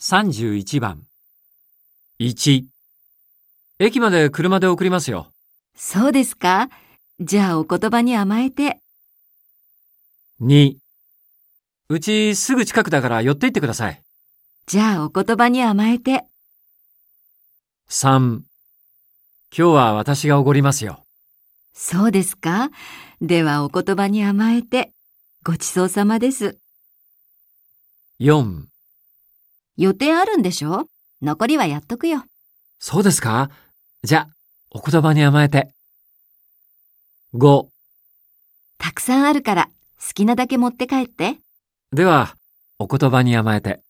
31番。1。駅まで車で送りますよ。そうですか？じゃあお言葉に甘えて。2。うちすぐ近くだから寄って行ってください。じゃあお言葉に甘えて。3。今日は私がおごりますよ。そうですか？ではお言葉に甘えて。ごちそうさまです。4。予定あるんでしょ？残りはやっとくよ。そうですか？じゃ、お言葉に甘えて。5。たくさんあるから好きなだけ持って帰って。では、お言葉に甘えて。